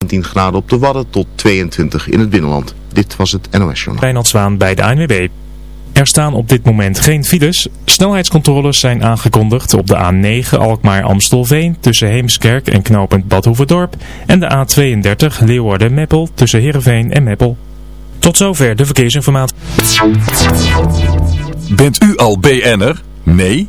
19 graden op de Wadden tot 22 in het binnenland. Dit was het NOS Journaal. Wijnald Zwaan bij de ANWB. Er staan op dit moment geen files. Snelheidscontroles zijn aangekondigd op de A9 Alkmaar-Amstelveen tussen Heemskerk en knooppunt Badhoevedorp en de A32 Leeuwarden-Meppel tussen Heerenveen en Meppel. Tot zover de verkeersinformatie. Bent u al BN'er? Nee?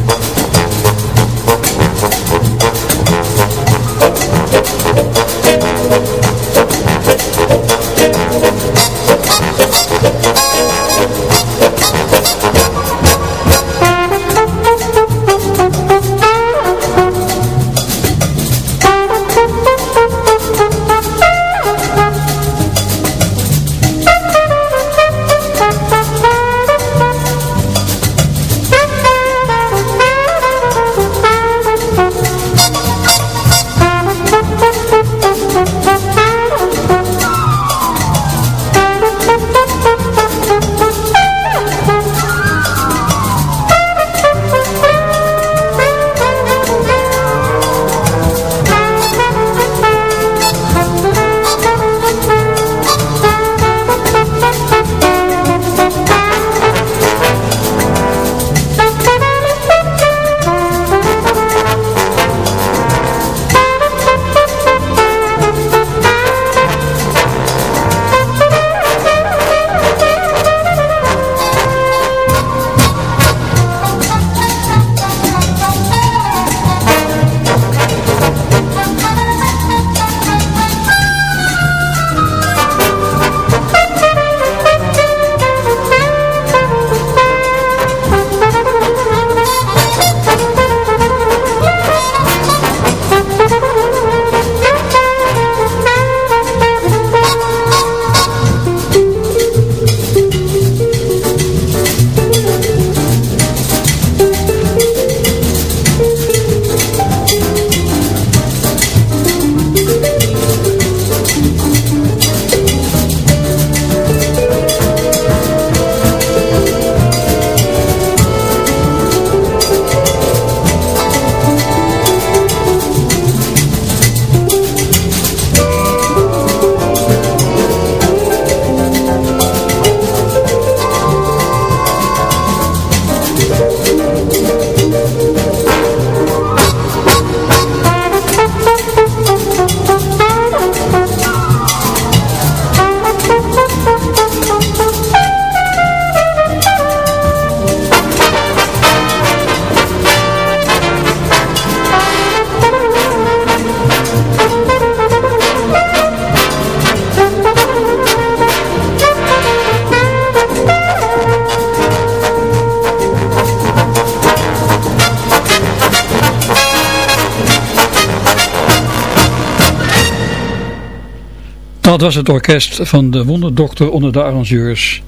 Dat was het orkest van de wonderdokter onder de arrangeurs,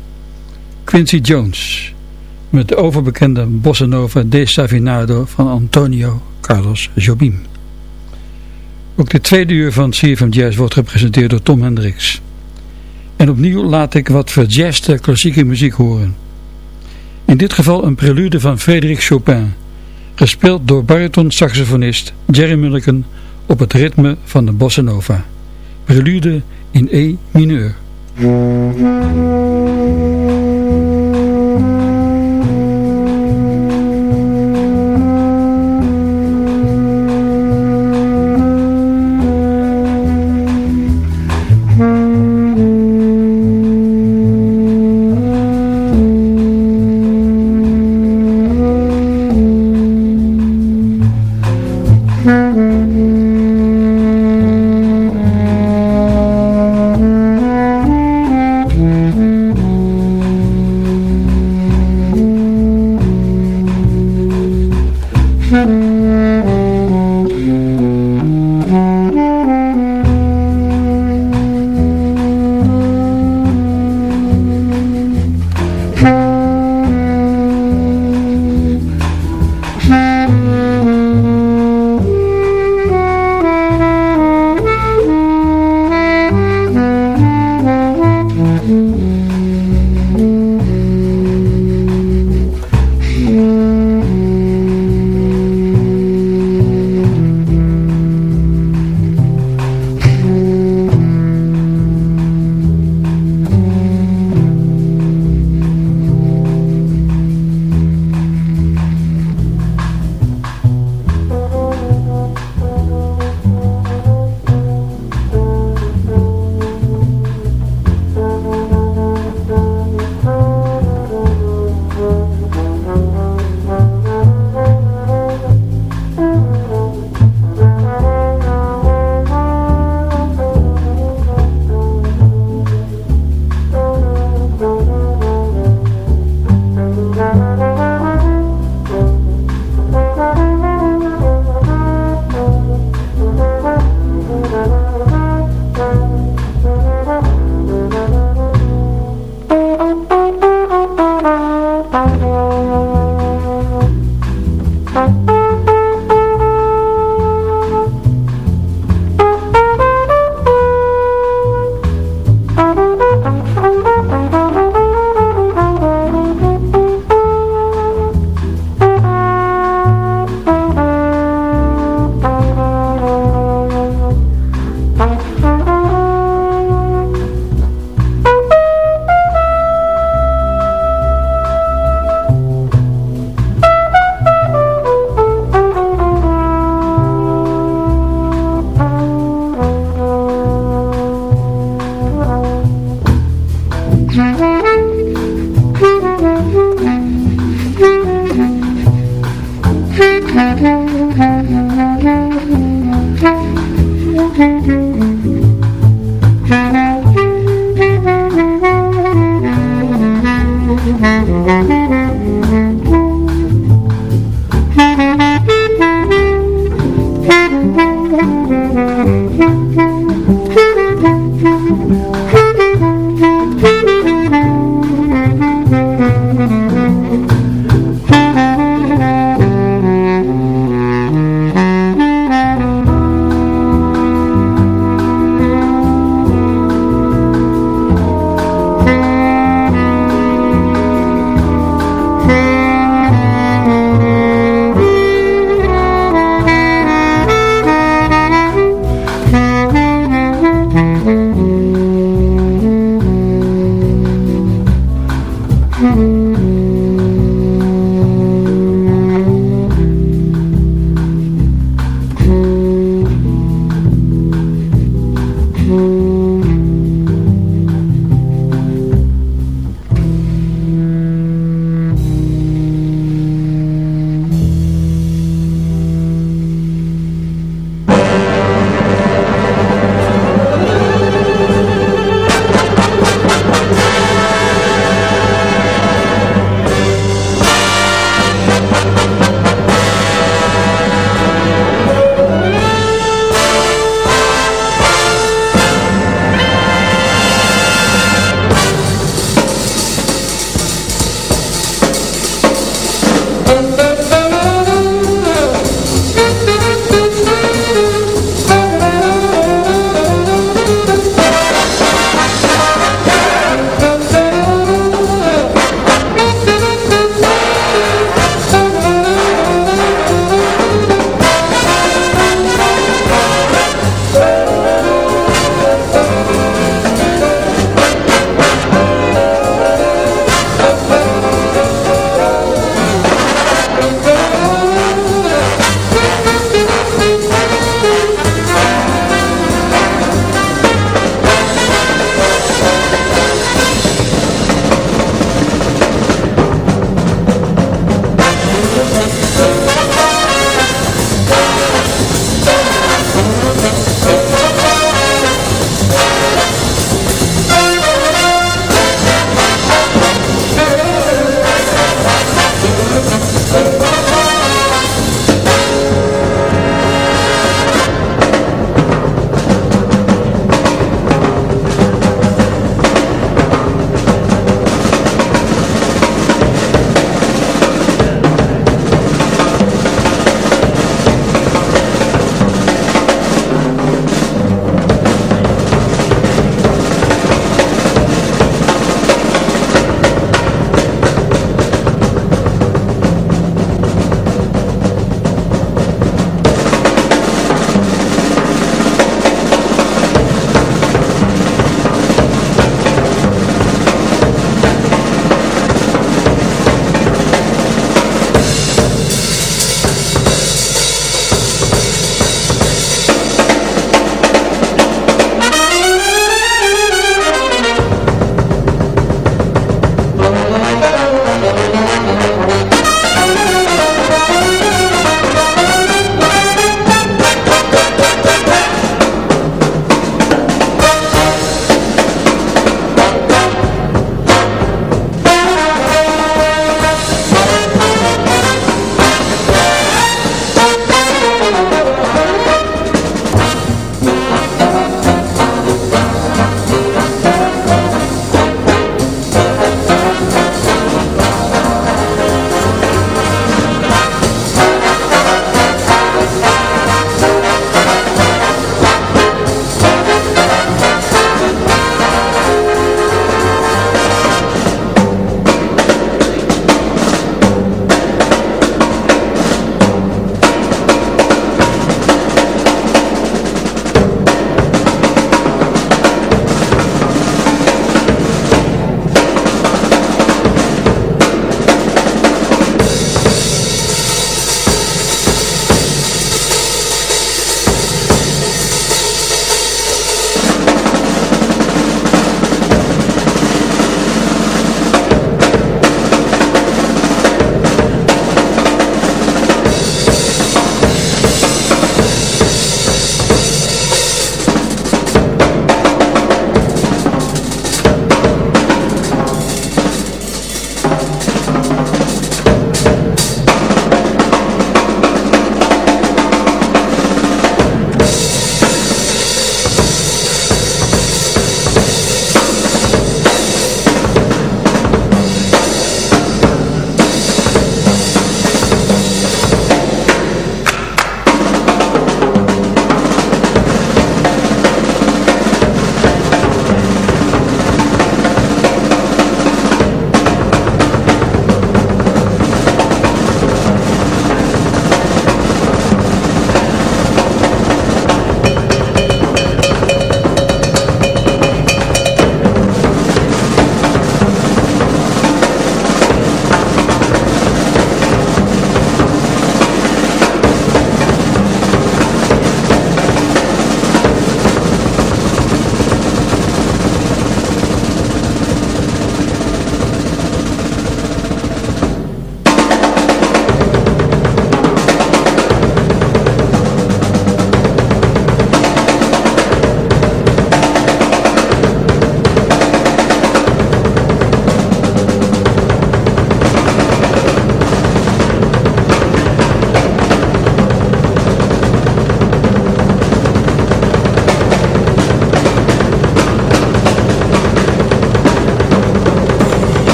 Quincy Jones. met de overbekende bossa nova Desafinado van Antonio Carlos Jobim. Ook de tweede uur van CFM Jazz wordt gepresenteerd door Tom Hendricks. En opnieuw laat ik wat verjazzte klassieke muziek horen. In dit geval een prelude van Frédéric Chopin, gespeeld door bariton-saxofonist Jerry Mulliken op het ritme van de bossa nova. Prelude in E mineur.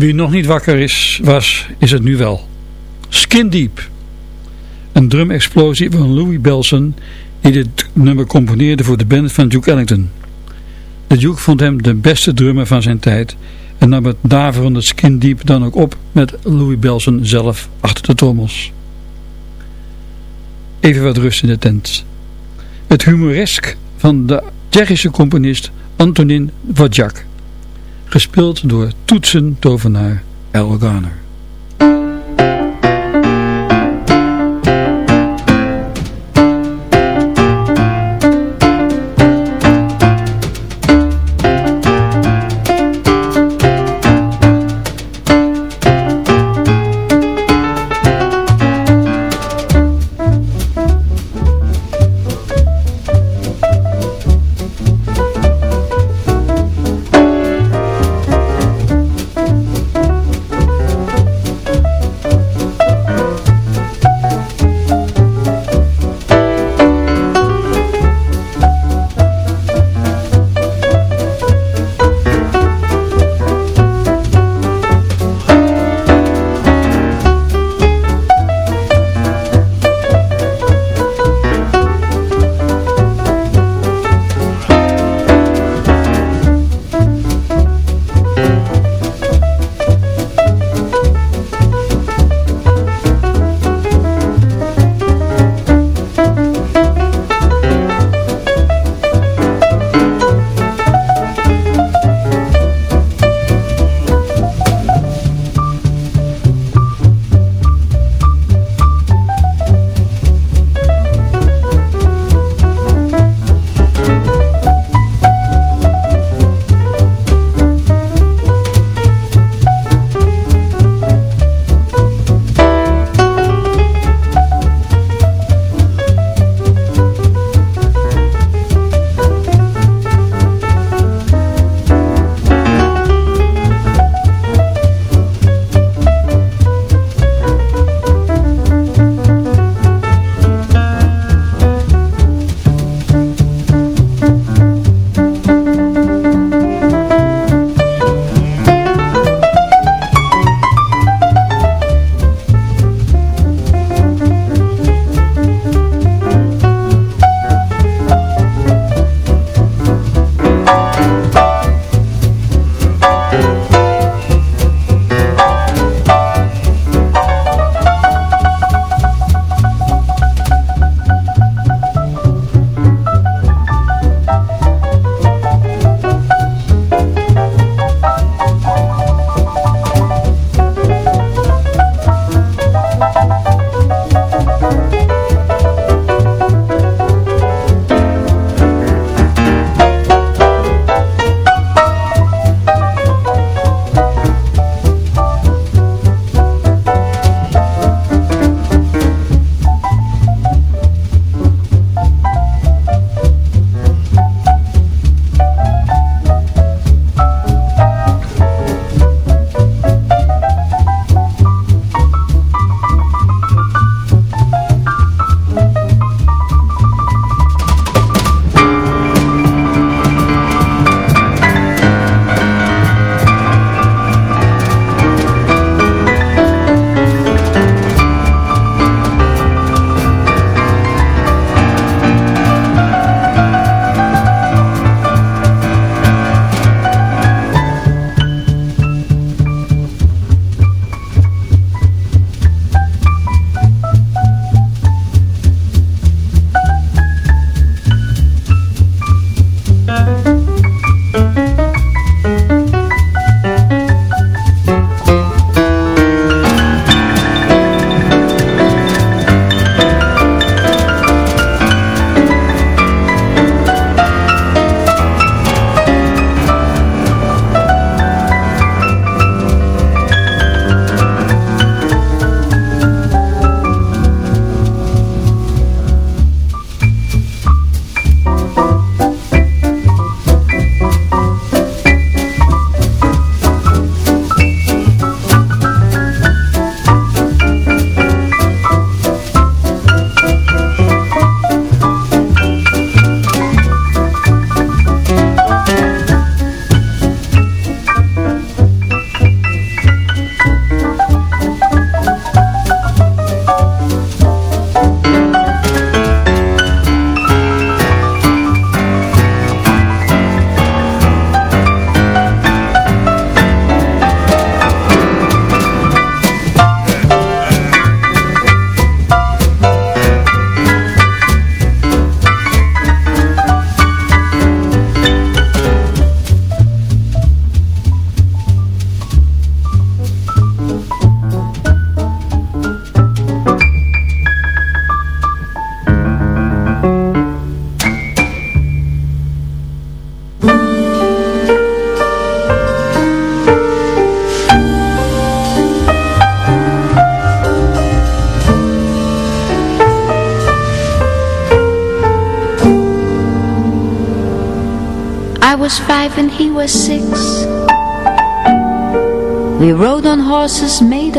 Wie nog niet wakker is, was, is het nu wel. Skin Deep. Een drumexplosie van Louis Belson die dit nummer componeerde voor de band van Duke Ellington. De Duke vond hem de beste drummer van zijn tijd en nam het daverende Skin Deep dan ook op met Louis Belson zelf achter de trommels. Even wat rust in de tent. Het humoresk van de Tsjechische componist Antonin Vodjak. Gespeeld door toetsen-tovenaar El Garner.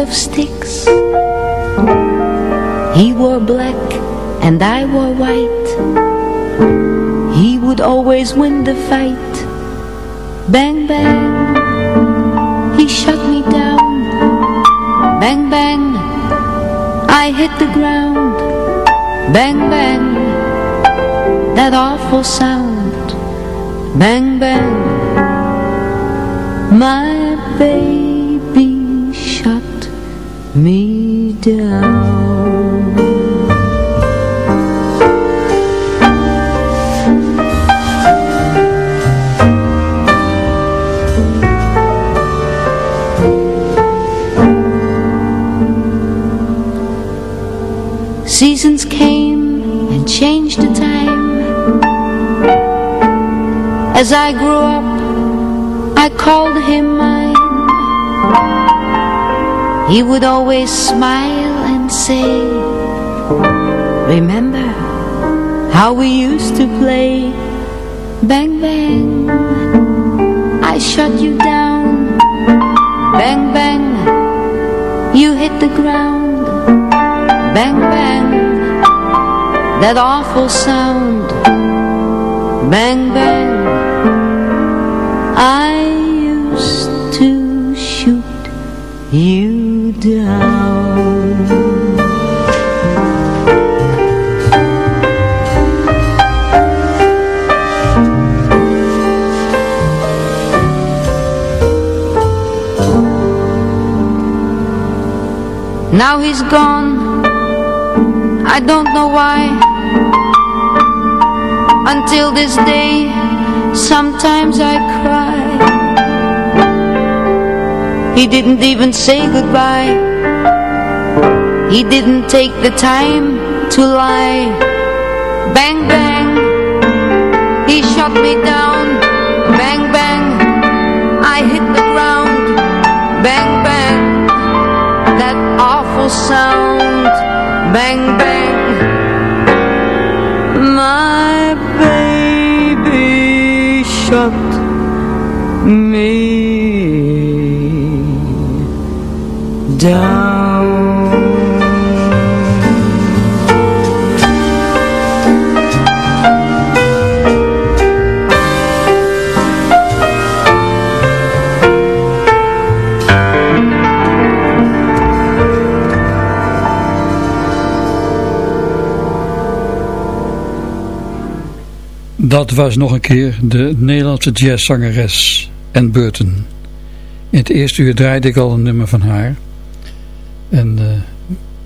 Of sticks. He wore black and I wore white. He would always win the fight. Bang, bang, he shut me down. Bang, bang, I hit the ground. Bang, bang, that awful sound. Bang, bang, my me down. Seasons came and changed the time. As I grew up, I called him mine. He would always smile and say, Remember how we used to play? Bang, bang, I shut you down. Bang, bang, you hit the ground. Bang, bang, that awful sound. Bang, bang, I used to shoot you down. Now he's gone, I don't know why. Until this day, sometimes I cry. He didn't even say goodbye. He didn't take the time to lie. Bang, bang, he shot me down. Bang, bang, I hit the ground. Bang, bang, that awful sound. Bang, bang, my baby shot me Dat was nog een keer de Nederlandse jazzzangeres Ann Burton. In het eerste uur draaide ik al een nummer van haar. En eh,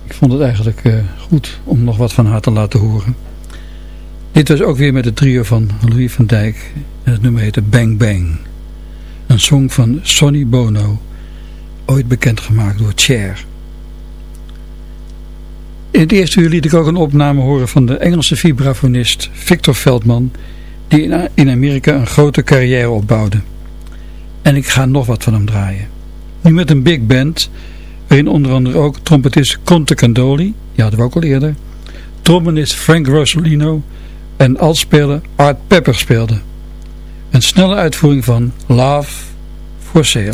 ik vond het eigenlijk eh, goed om nog wat van haar te laten horen. Dit was ook weer met het trio van Louis van Dijk. En het nummer heette Bang Bang. Een song van Sonny Bono. Ooit bekendgemaakt door Cher. In het eerste uur liet ik ook een opname horen van de Engelse vibrafonist Victor Veldman, die in Amerika een grote carrière opbouwde. En ik ga nog wat van hem draaien. Nu met een big band, waarin onder andere ook trompetist Conte Candoli, die hadden we ook al eerder, trombonist Frank Rosolino en altspeler Art Pepper speelden. Een snelle uitvoering van Love for Sale.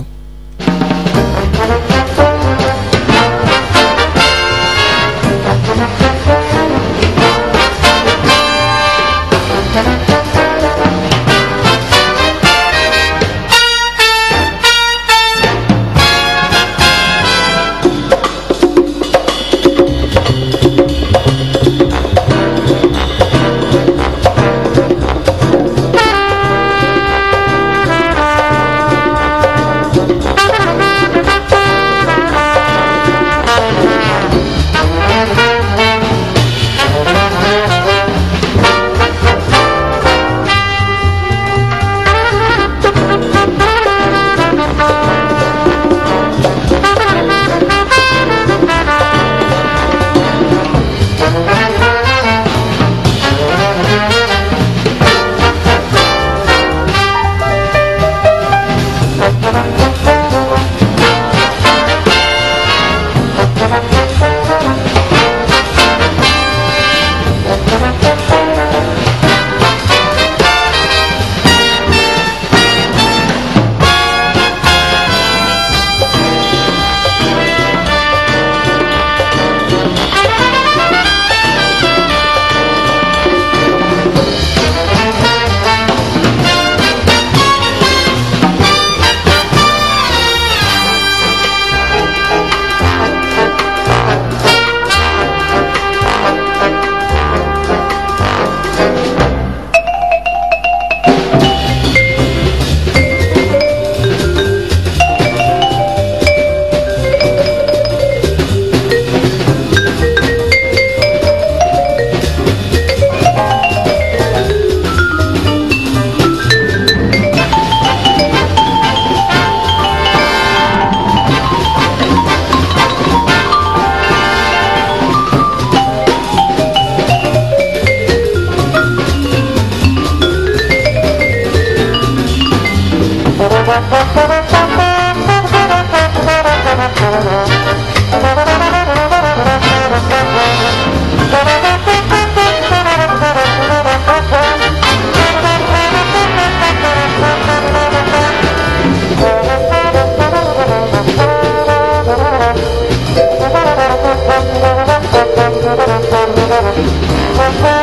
Bye.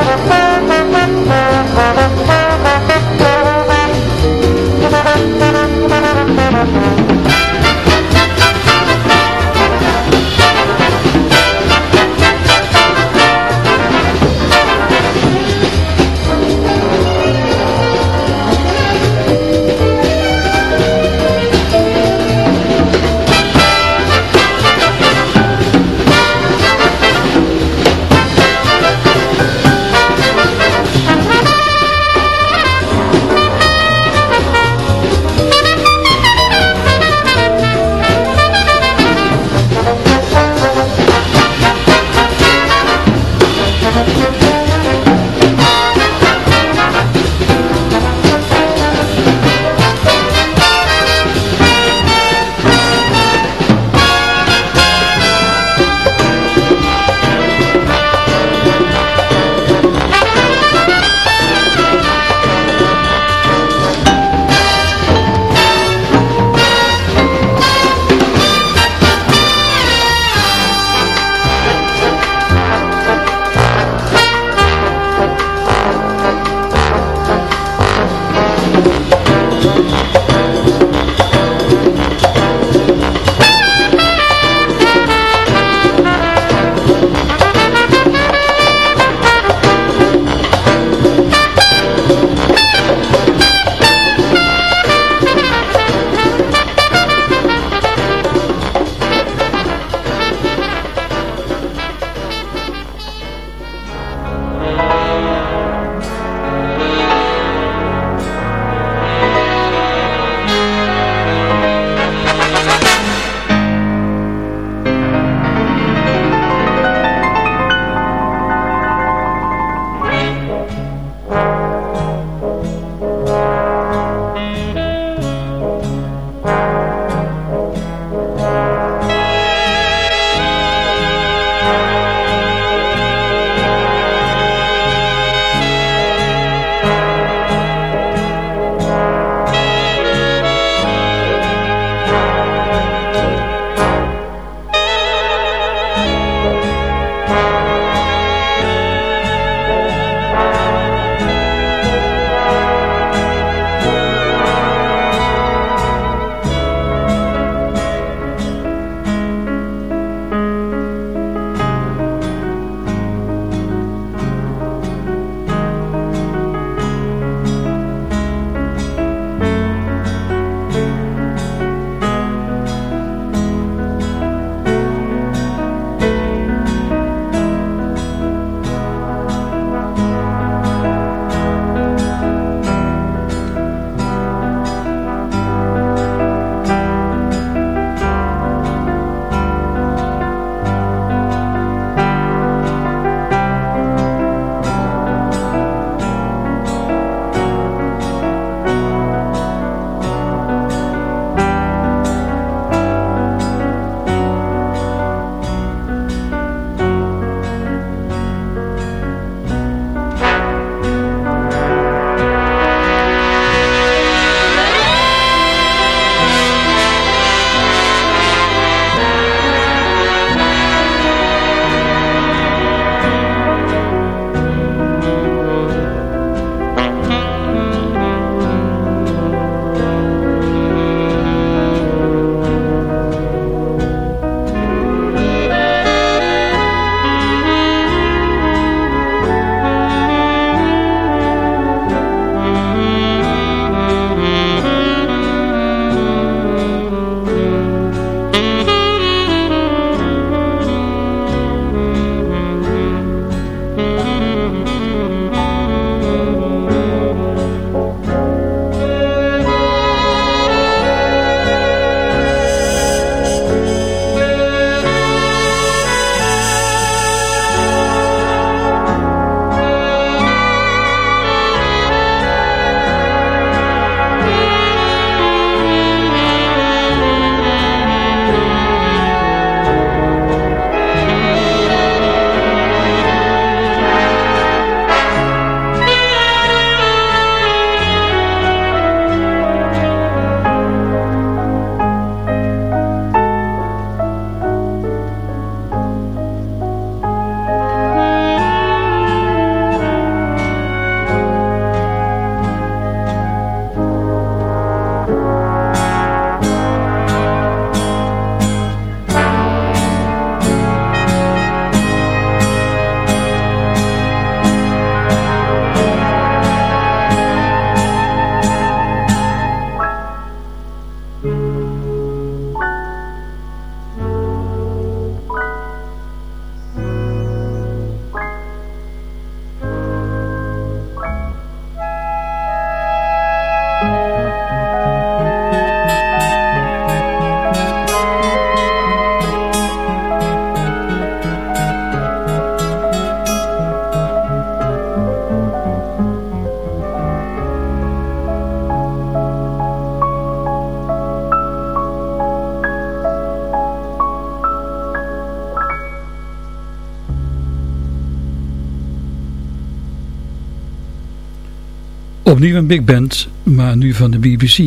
Opnieuw een big band, maar nu van de BBC.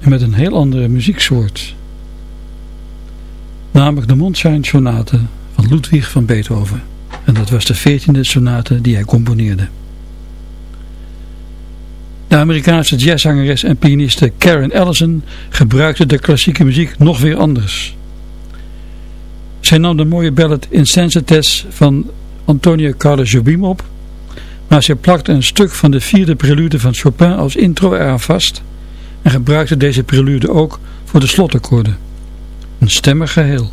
En met een heel andere muzieksoort. Namelijk de Mondschein Sonate van Ludwig van Beethoven. En dat was de veertiende sonate die hij componeerde. De Amerikaanse jazzzangeres en pianiste Karen Ellison gebruikte de klassieke muziek nog weer anders. Zij nam de mooie ballad Insensites van Antonio Carlos Jobim op, maar zij plakte een stuk van de vierde prelude van Chopin als intro eraan vast en gebruikte deze prelude ook voor de slotakkoorden. Een stemmig geheel.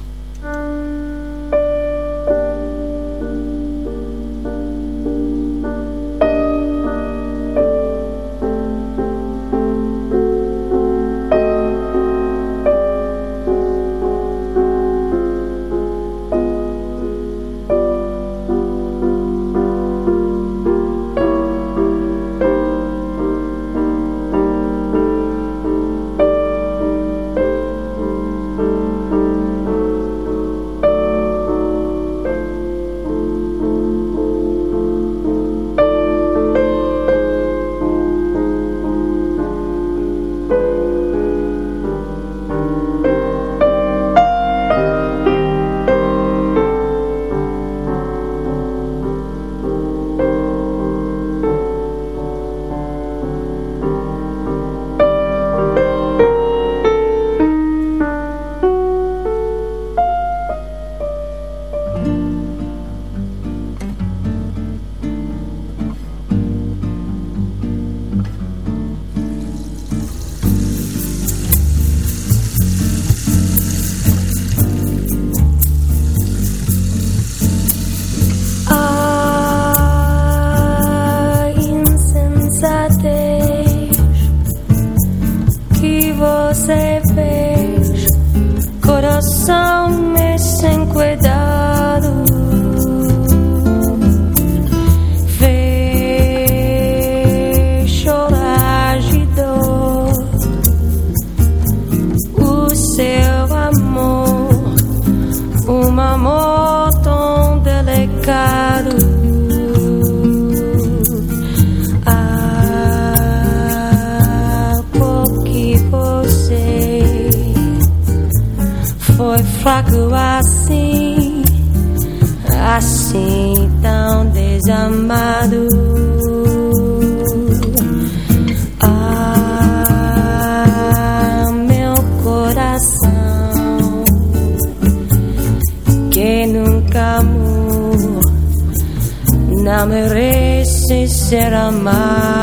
said I might.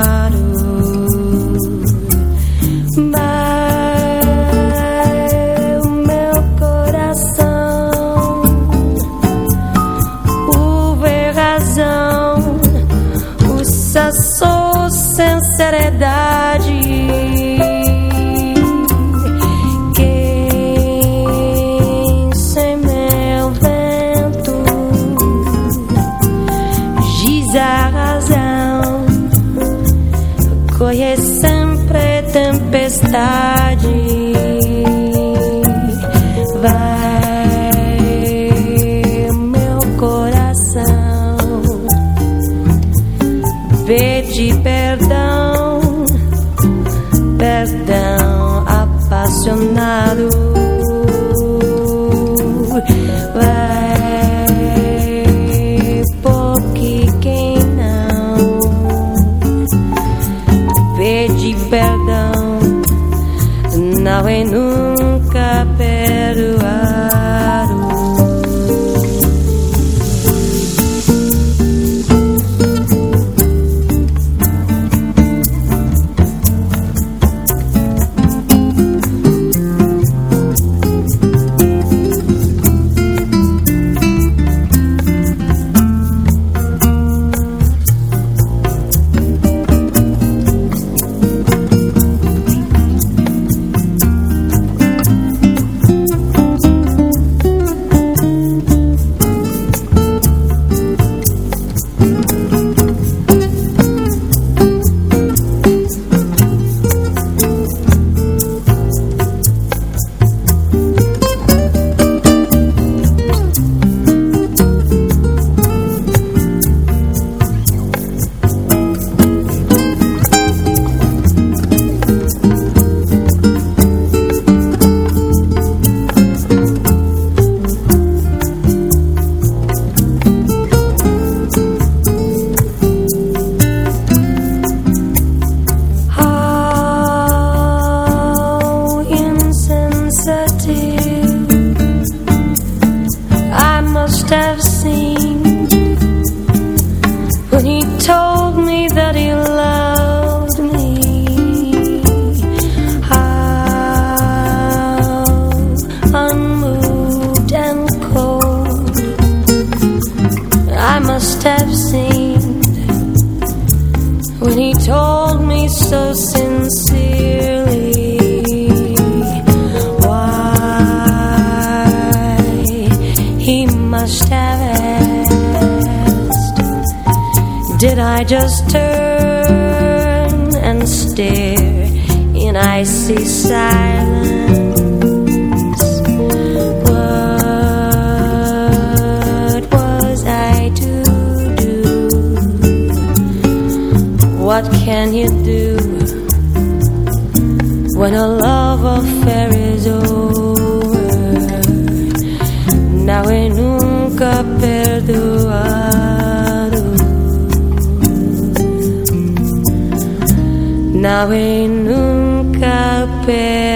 pé.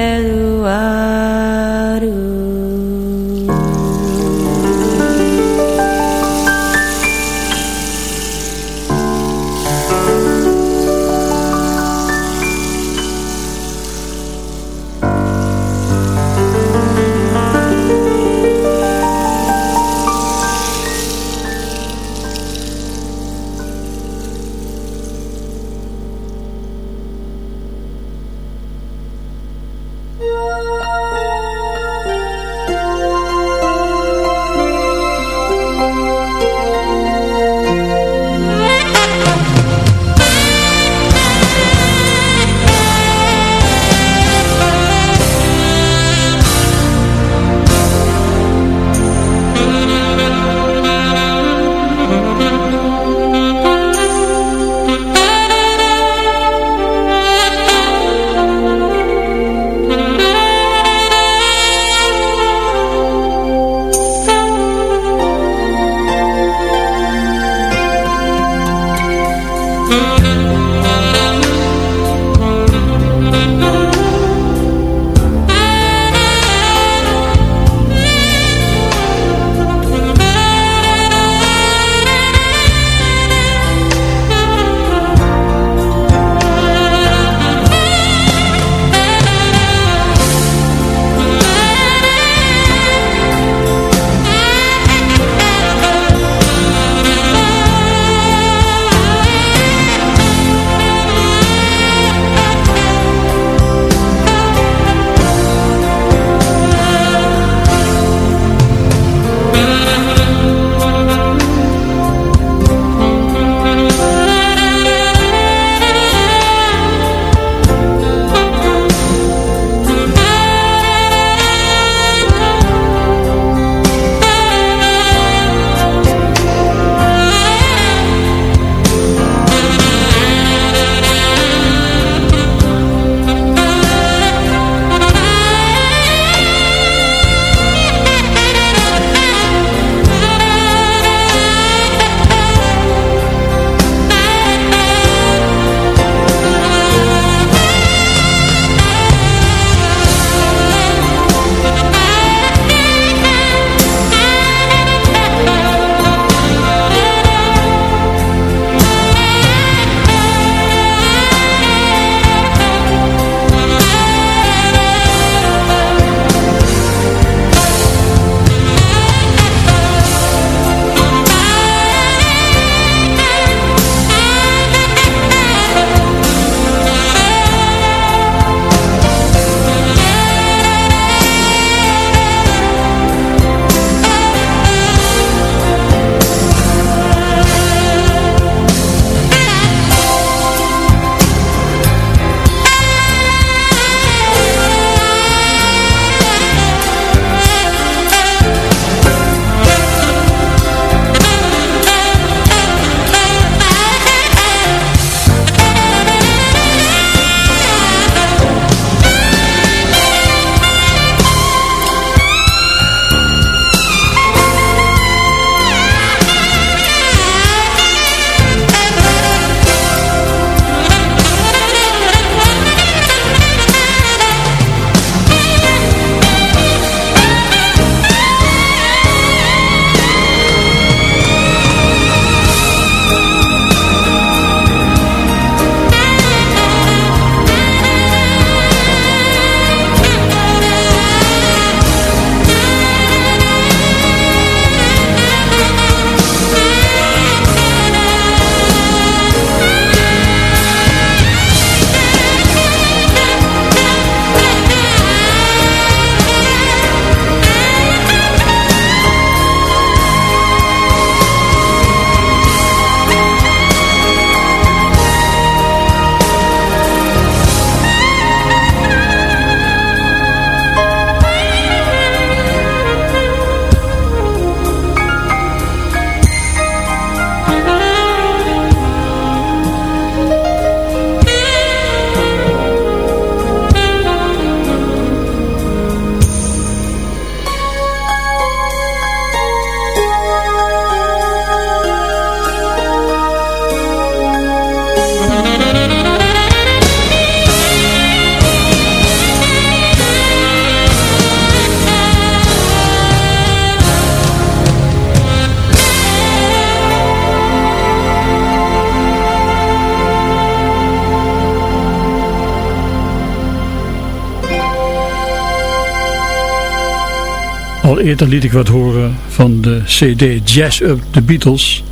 Eerder liet ik wat horen van de CD Jazz Up The Beatles,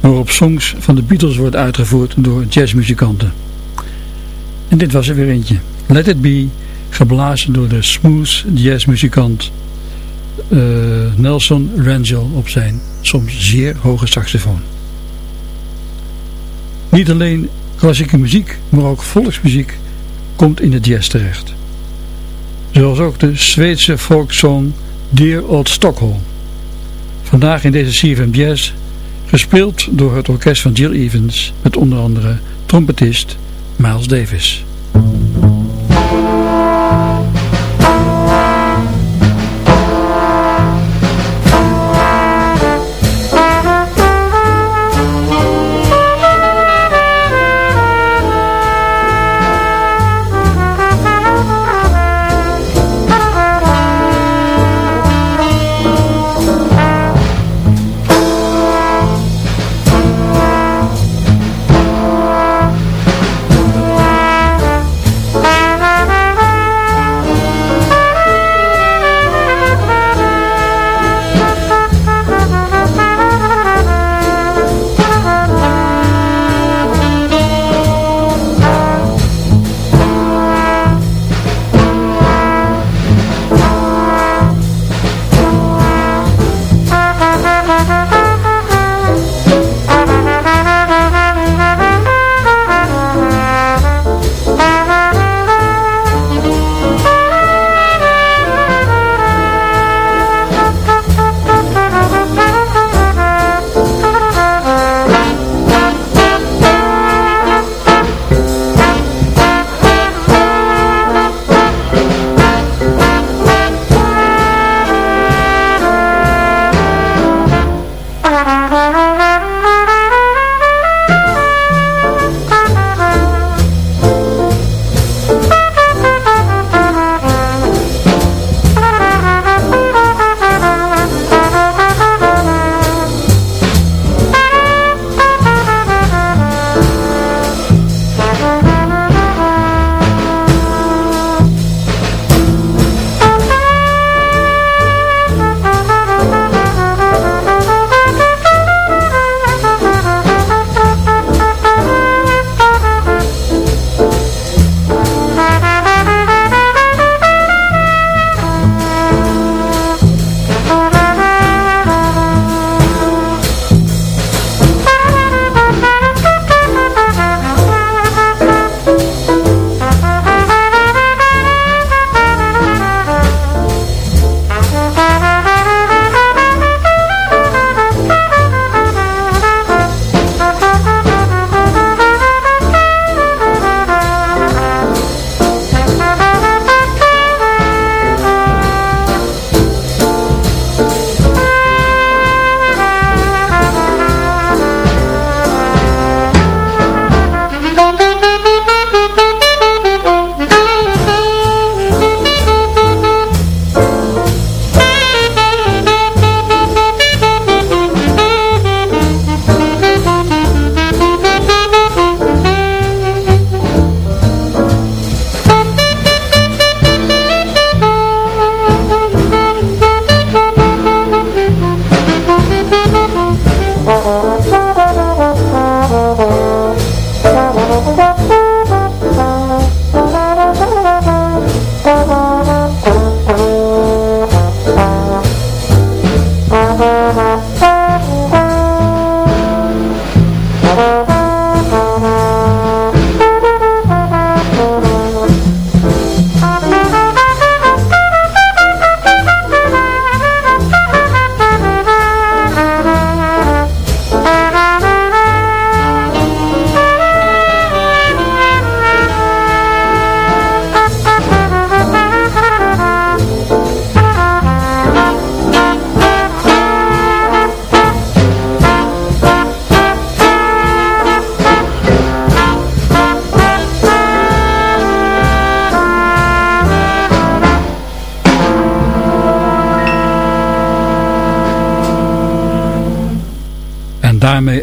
waarop songs van de Beatles worden uitgevoerd door jazzmuzikanten. En dit was er weer eentje. Let It Be, geblazen door de smooth jazzmuzikant uh, Nelson Rangel op zijn soms zeer hoge saxofoon. Niet alleen klassieke muziek, maar ook volksmuziek komt in de jazz terecht. Zoals ook de Zweedse folksong Dear Old Stockholm. Vandaag in deze CFM Jazz, gespeeld door het orkest van Jill Evans met onder andere trompetist Miles Davis.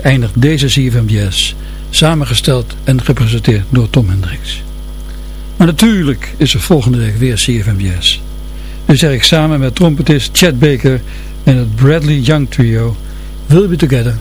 Eindigt deze CFM samengesteld en gepresenteerd door Tom Hendricks. Maar natuurlijk is er volgende week weer CFM Jazz. Dus zeg ik samen met trompetist Chad Baker en het Bradley Young Trio We'll Be Together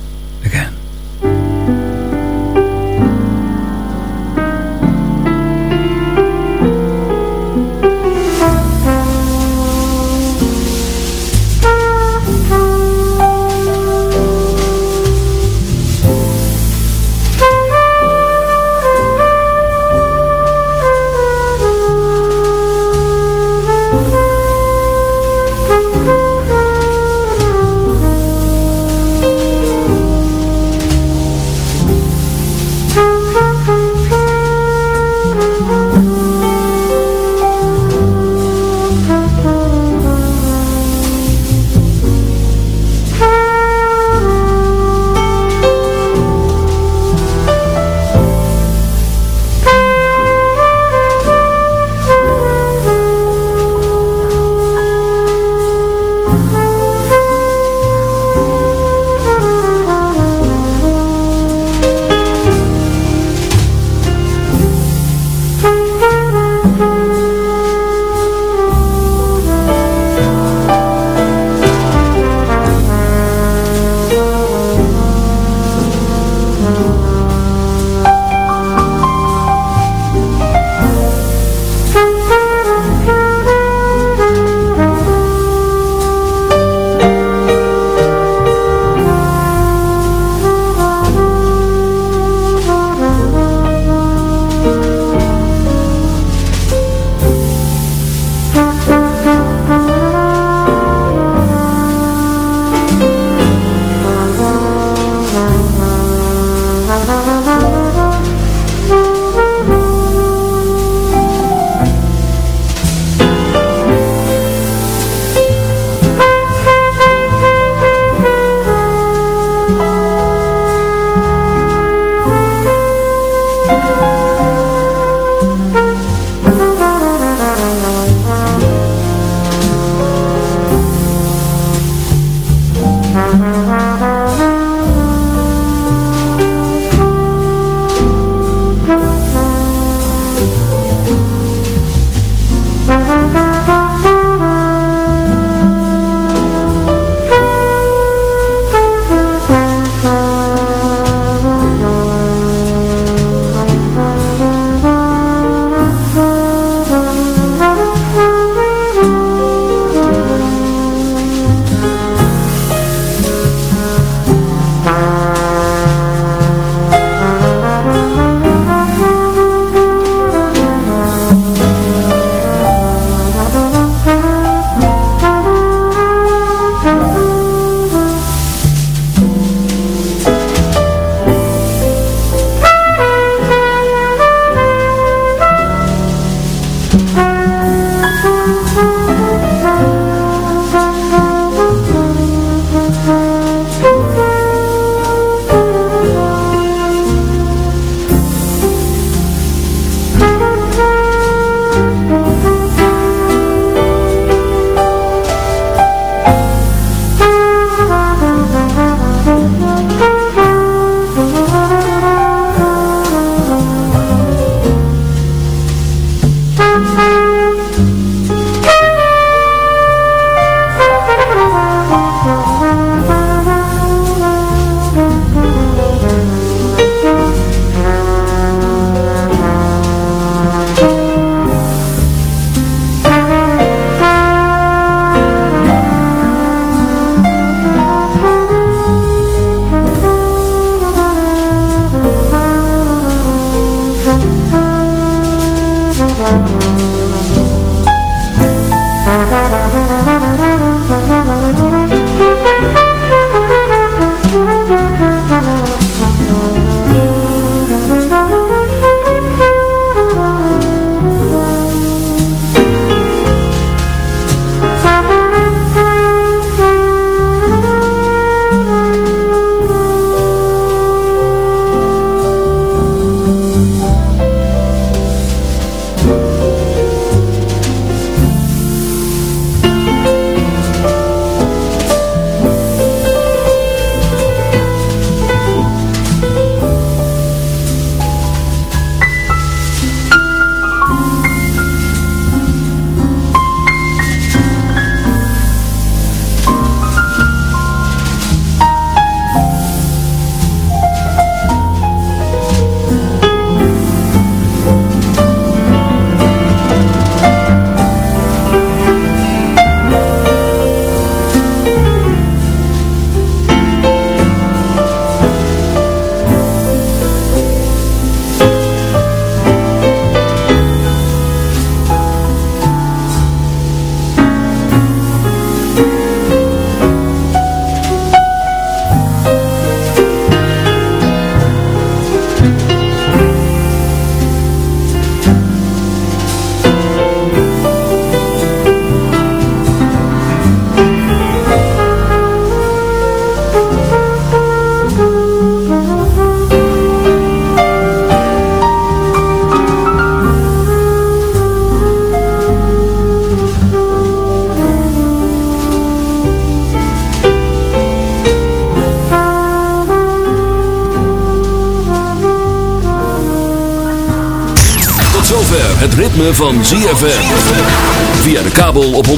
ritme van ZFM. Via de kabel op 104.5.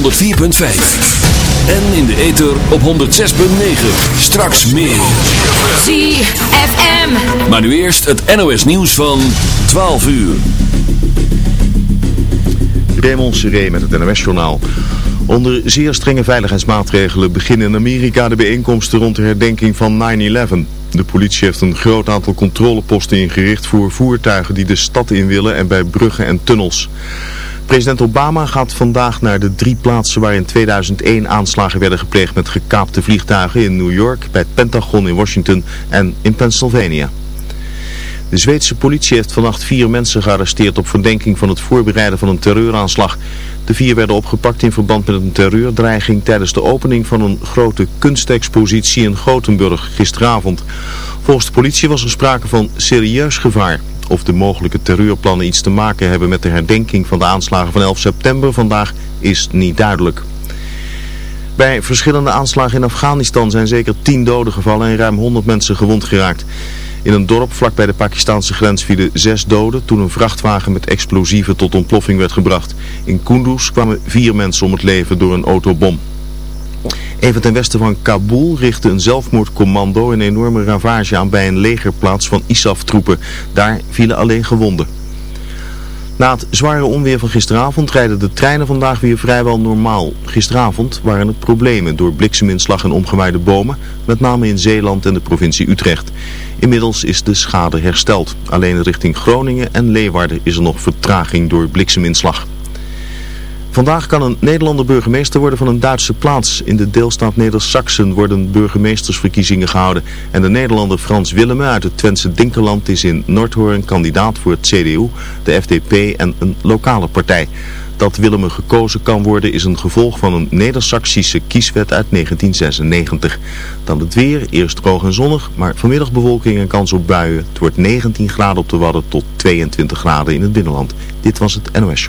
En in de ether op 106.9. Straks meer. ZFM. Maar nu eerst het NOS nieuws van 12 uur. Raymond Seré met het NOS-journaal. Onder zeer strenge veiligheidsmaatregelen beginnen in Amerika de bijeenkomsten rond de herdenking van 9-11. De politie heeft een groot aantal controleposten ingericht voor voertuigen die de stad in willen en bij bruggen en tunnels. President Obama gaat vandaag naar de drie plaatsen waar in 2001 aanslagen werden gepleegd met gekaapte vliegtuigen in New York, bij het Pentagon in Washington en in Pennsylvania. De Zweedse politie heeft vannacht vier mensen gearresteerd op verdenking van het voorbereiden van een terreuraanslag. De vier werden opgepakt in verband met een terreurdreiging tijdens de opening van een grote kunstexpositie in Gothenburg gisteravond. Volgens de politie was er sprake van serieus gevaar. Of de mogelijke terreurplannen iets te maken hebben met de herdenking van de aanslagen van 11 september vandaag is niet duidelijk. Bij verschillende aanslagen in Afghanistan zijn zeker 10 doden gevallen en ruim 100 mensen gewond geraakt. In een dorp vlak bij de Pakistanse grens vielen zes doden toen een vrachtwagen met explosieven tot ontploffing werd gebracht. In Kunduz kwamen vier mensen om het leven door een autobom. Even ten westen van Kabul richtte een zelfmoordcommando een enorme ravage aan bij een legerplaats van ISAF-troepen. Daar vielen alleen gewonden. Na het zware onweer van gisteravond rijden de treinen vandaag weer vrijwel normaal. Gisteravond waren er problemen door blikseminslag en omgewaaide bomen, met name in Zeeland en de provincie Utrecht. Inmiddels is de schade hersteld. Alleen richting Groningen en Leeuwarden is er nog vertraging door blikseminslag. Vandaag kan een Nederlander burgemeester worden van een Duitse plaats. In de deelstaat Neder-Saxen worden burgemeestersverkiezingen gehouden. En de Nederlander Frans Willemme uit het Twentse Dinkeland is in Noordhoorn kandidaat voor het CDU, de FDP en een lokale partij. Dat Willemme gekozen kan worden is een gevolg van een Neder-Saxische kieswet uit 1996. Dan het weer, eerst droog en zonnig, maar vanmiddag bewolking en kans op buien. Het wordt 19 graden op de Wadden tot 22 graden in het binnenland. Dit was het NOS.